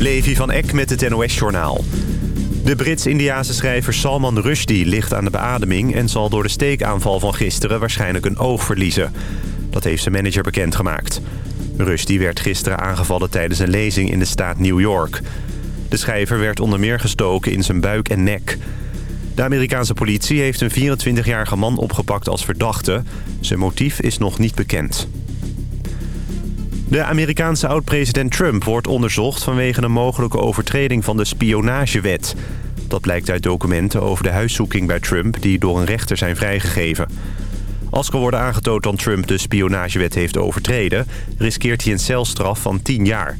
Levi van Eck met het NOS-journaal. De Brits-Indiaanse schrijver Salman Rushdie ligt aan de beademing... en zal door de steekaanval van gisteren waarschijnlijk een oog verliezen. Dat heeft zijn manager bekendgemaakt. Rushdie werd gisteren aangevallen tijdens een lezing in de staat New York. De schrijver werd onder meer gestoken in zijn buik en nek. De Amerikaanse politie heeft een 24-jarige man opgepakt als verdachte. Zijn motief is nog niet bekend. De Amerikaanse oud-president Trump wordt onderzocht... vanwege een mogelijke overtreding van de spionagewet. Dat blijkt uit documenten over de huiszoeking bij Trump... die door een rechter zijn vrijgegeven. Als er worden aangetoond dat Trump de spionagewet heeft overtreden... riskeert hij een celstraf van 10 jaar.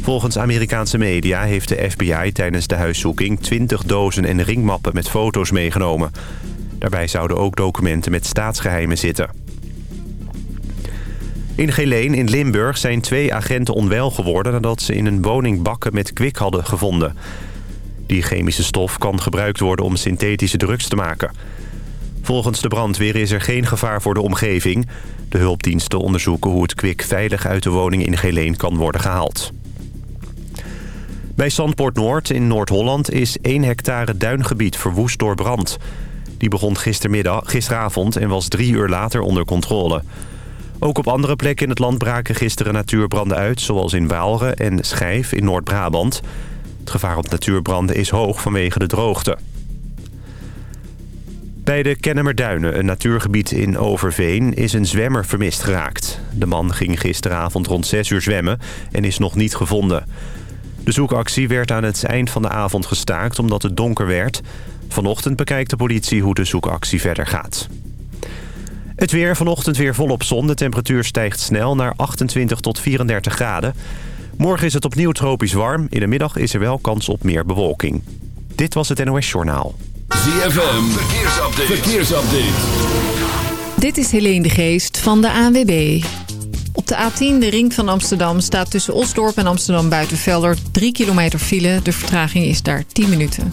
Volgens Amerikaanse media heeft de FBI tijdens de huiszoeking... 20 dozen en ringmappen met foto's meegenomen. Daarbij zouden ook documenten met staatsgeheimen zitten. In Geleen in Limburg zijn twee agenten onwel geworden... nadat ze in een woning bakken met kwik hadden gevonden. Die chemische stof kan gebruikt worden om synthetische drugs te maken. Volgens de brandweer is er geen gevaar voor de omgeving. De hulpdiensten onderzoeken hoe het kwik veilig uit de woning in Geleen kan worden gehaald. Bij Zandpoort Noord in Noord-Holland is 1 hectare duingebied verwoest door brand. Die begon gistermiddag, gisteravond en was drie uur later onder controle. Ook op andere plekken in het land braken gisteren natuurbranden uit... zoals in Waalre en Schijf in Noord-Brabant. Het gevaar op natuurbranden is hoog vanwege de droogte. Bij de Kennemerduinen, een natuurgebied in Overveen, is een zwemmer vermist geraakt. De man ging gisteravond rond 6 uur zwemmen en is nog niet gevonden. De zoekactie werd aan het eind van de avond gestaakt omdat het donker werd. Vanochtend bekijkt de politie hoe de zoekactie verder gaat. Het weer vanochtend weer volop zon. De temperatuur stijgt snel naar 28 tot 34 graden. Morgen is het opnieuw tropisch warm. In de middag is er wel kans op meer bewolking. Dit was het NOS Journaal. ZFM, verkeersupdate. verkeersupdate. Dit is Helene de Geest van de ANWB. Op de A10, de ring van Amsterdam, staat tussen Osdorp en Amsterdam Buitenvelder 3 kilometer file. De vertraging is daar 10 minuten.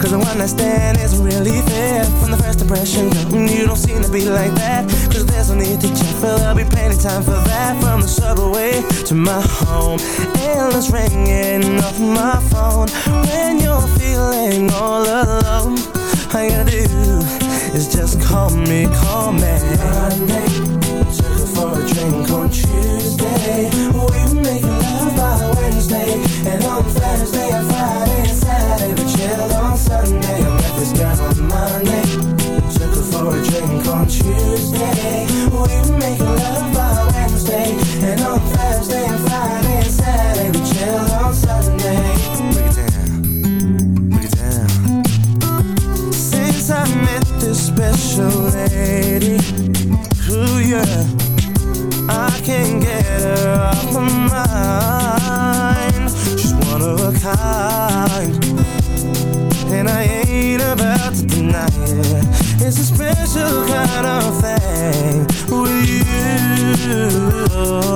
Cause the one night stand isn't really fair. From the first impression, no, mm, you don't seem to be like that. Cause there's no need to check, but there'll be plenty time for that. From the subway to my home Endless ringing off my phone. When you're feeling all alone All you gotta do is just call me, call me. Monday, took her for a drink on Tuesday. We were making love by Wednesday And on Thursday and Friday Cocktail on Sunday, met this girl on Monday. Took her for a drink on Tuesday. We make love by Wednesday. And on Thursday and Friday and Saturday, we chill on Sunday. Break it down, break it down. Since I met this special lady, ooh yeah, I can't get her off my mind. She's one of a kind And I ain't about to deny it It's a special kind of thing. With you.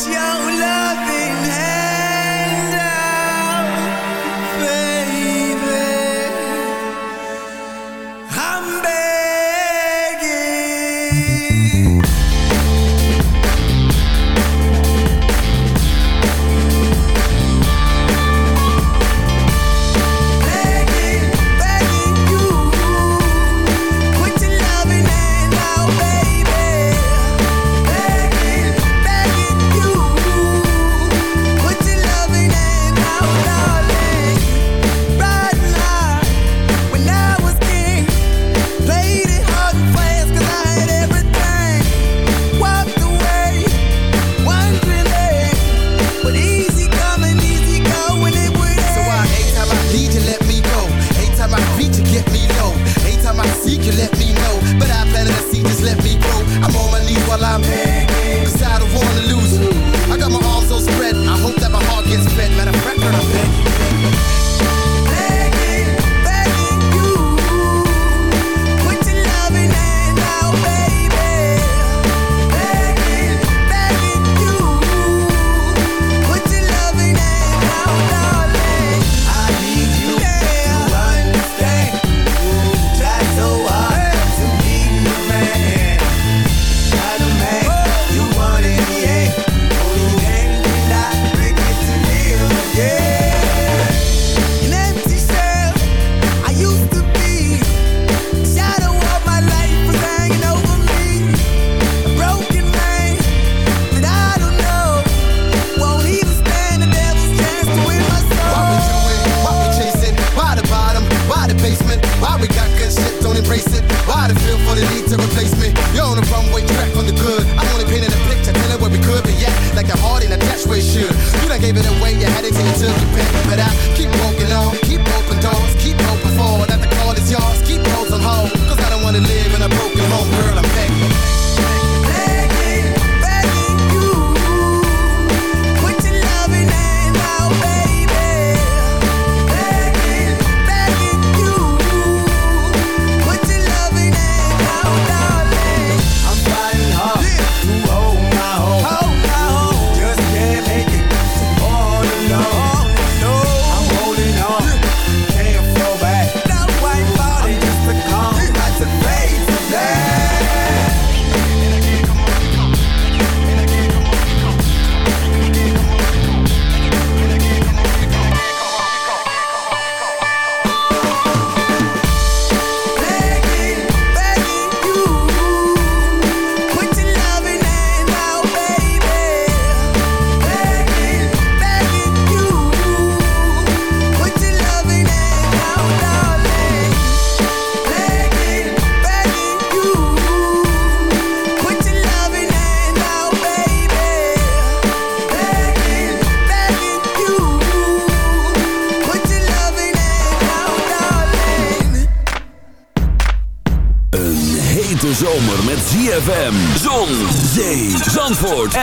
It's your love. Don't embrace it. Why the feel for the need to replace me? Yo,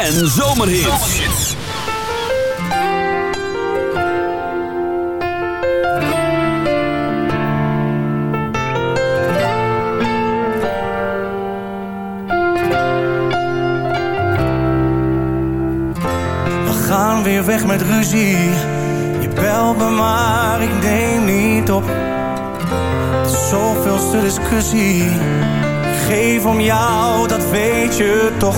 en Zomerhits. We gaan weer weg met ruzie. Je belt me maar, ik neem niet op. Het is zoveelste discussie. Ik geef om jou, dat weet je toch.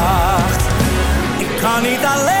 Kan niet alleen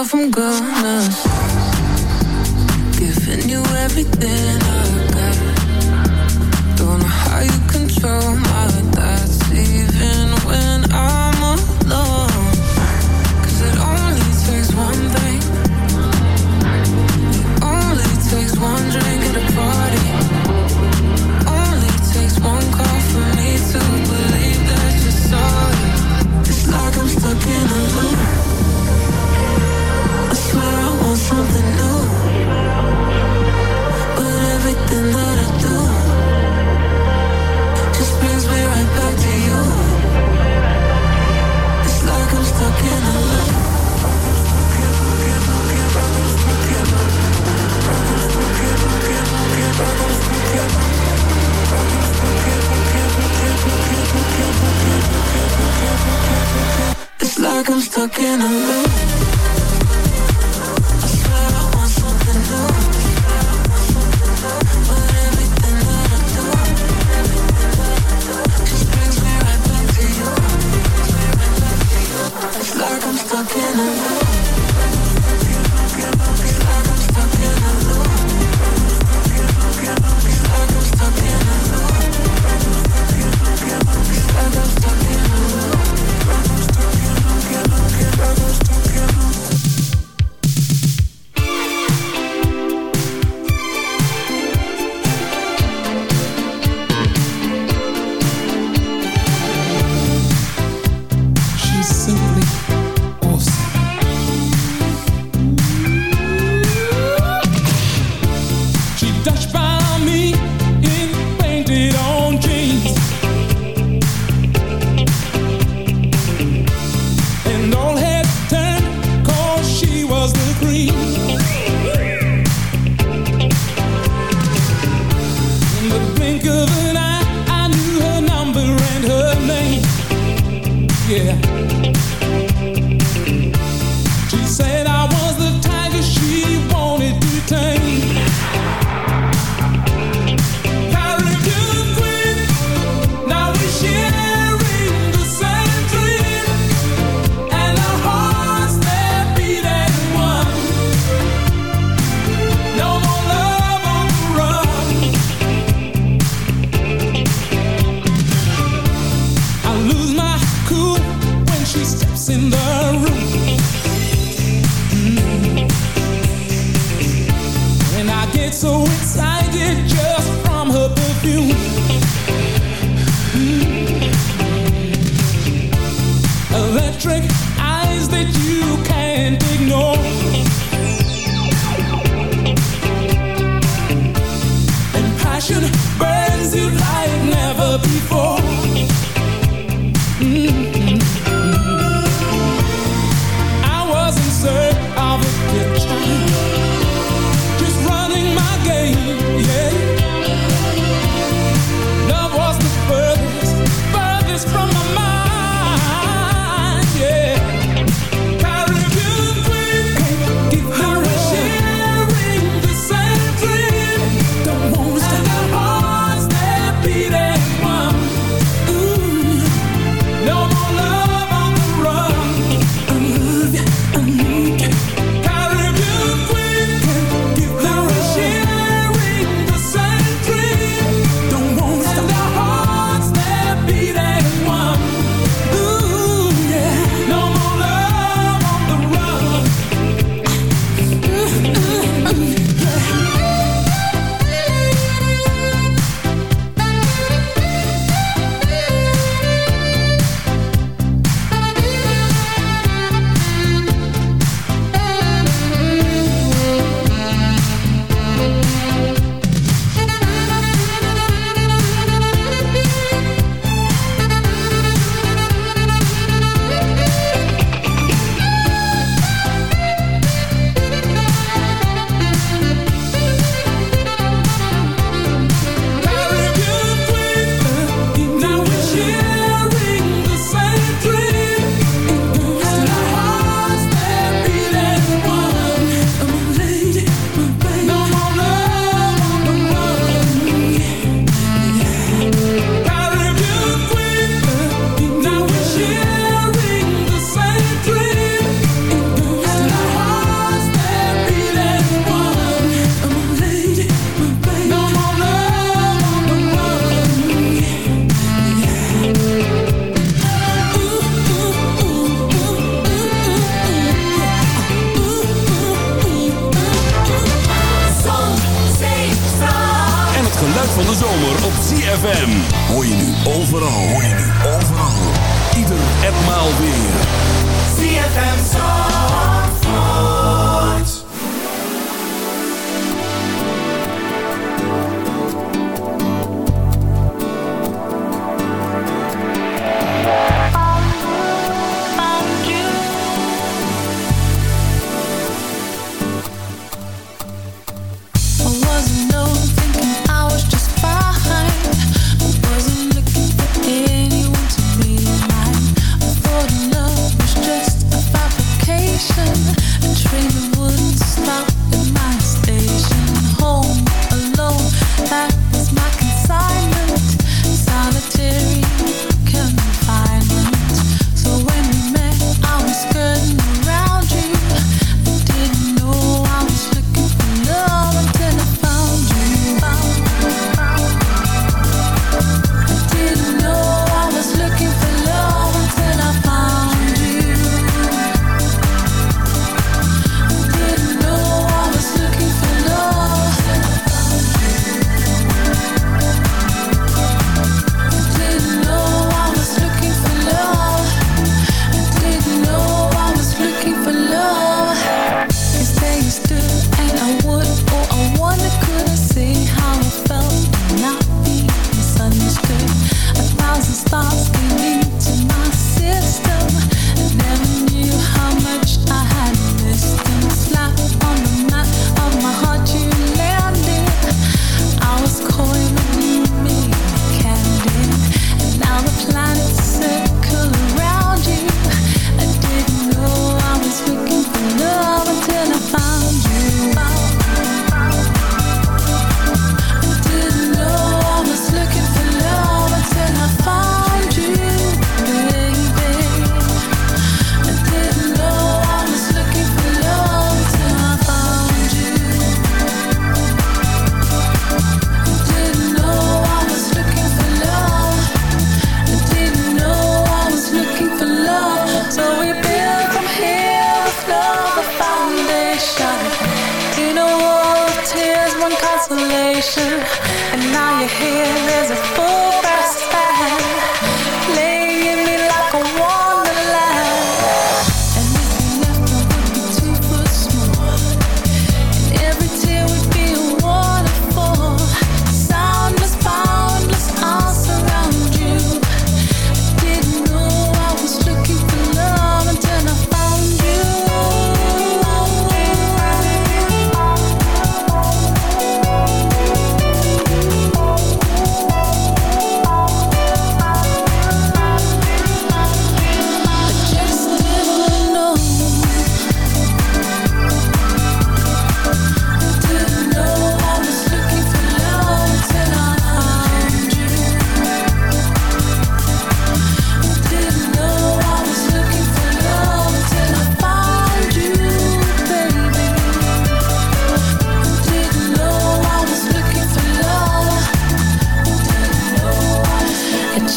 Myself I'm gonna ZFM.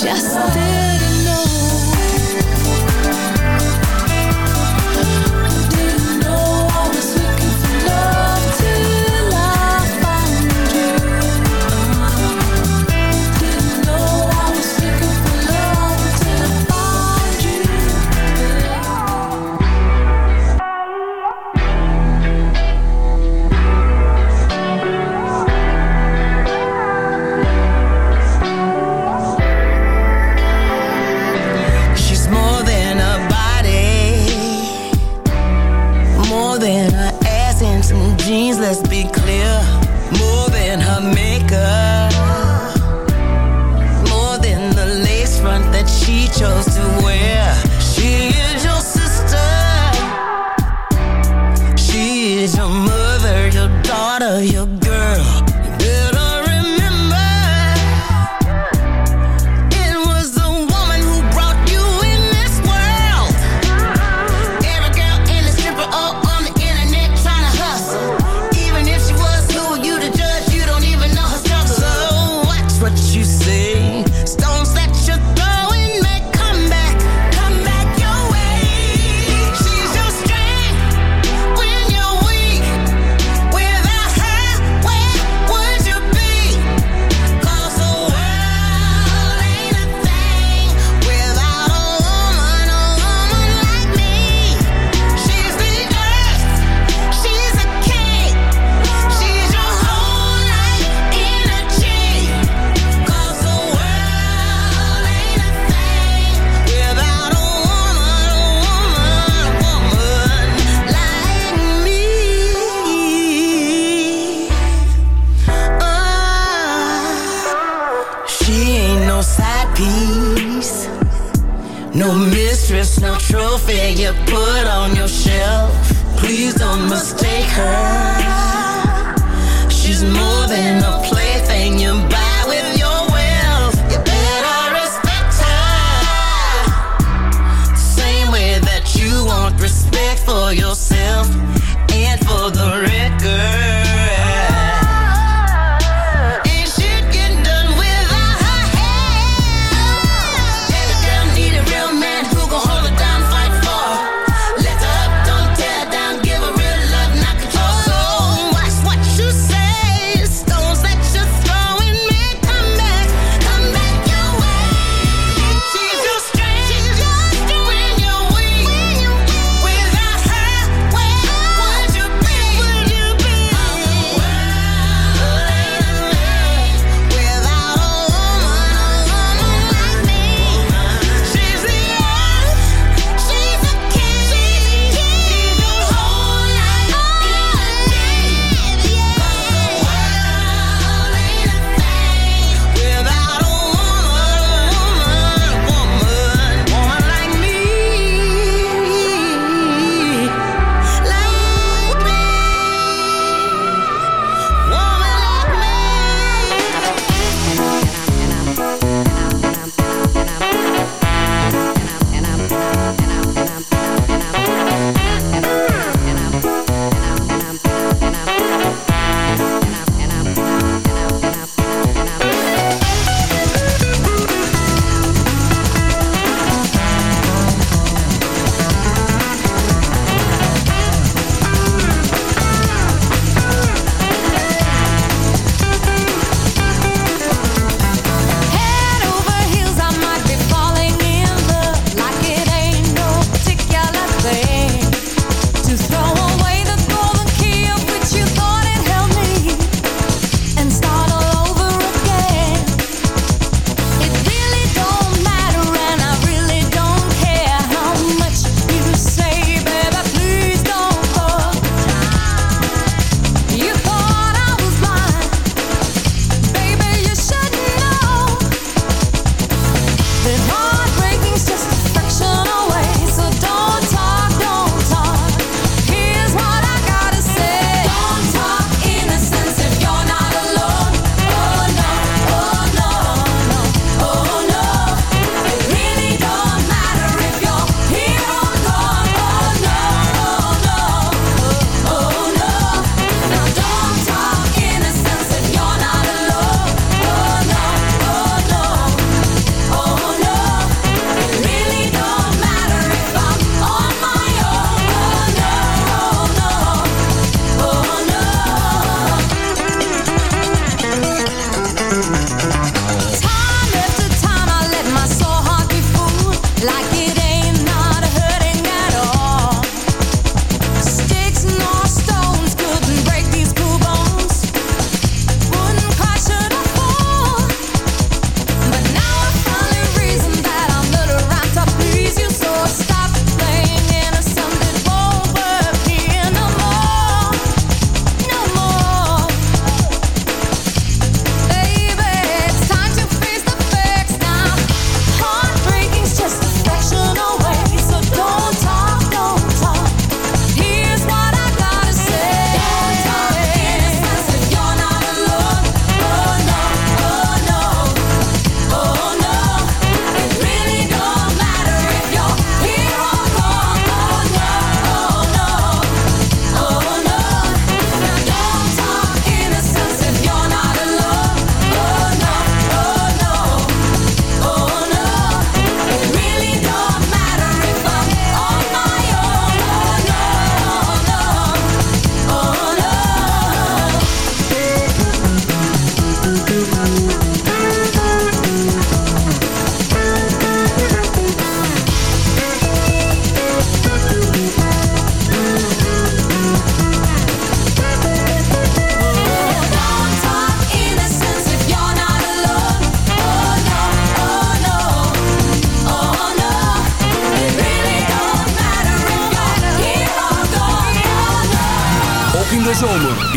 just didn't mistress, no trophy you put on your shelf. Please don't mistake her. She's more than a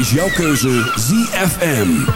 is jouw keuze ZFM.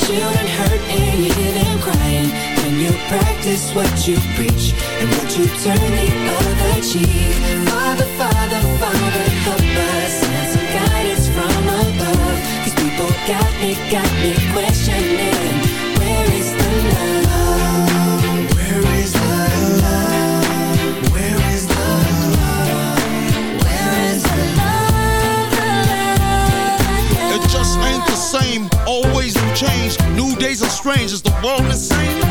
children hurt and you hear them crying. When you practice what you preach and what you turn the other cheek. Father, Father, Father, help us. Send some guidance from above. These people got me, got me questioning. Days are strange. Is the world insane?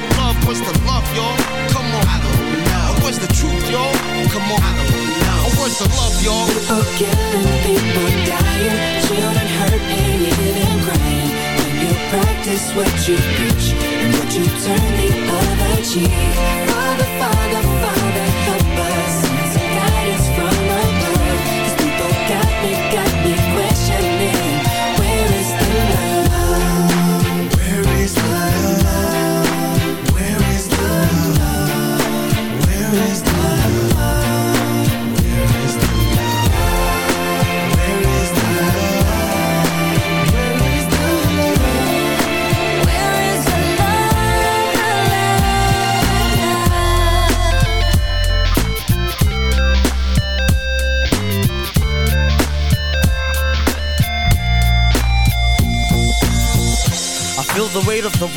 love. What's the love, y'all? Come on. I don't know. Where's the truth, y'all? Come on. I don't know. Where's the love, y'all? People killing, people dying, children hurt and hear them crying. When you practice what you preach and what you turn the other cheek. Father, Father, Father,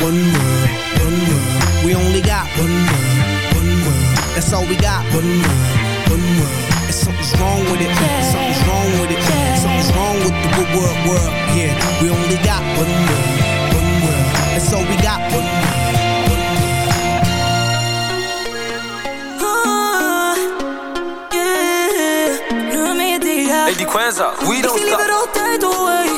One world, one world. We only got one world, one world. That's all we got. One world, one world. And something's wrong with it. Something's wrong with it. Something's wrong with the good world, world. Yeah, we only got one world, one world. That's all we got. One world. Hey, die Quenza, we don't Ik zie liever stop. altijd away.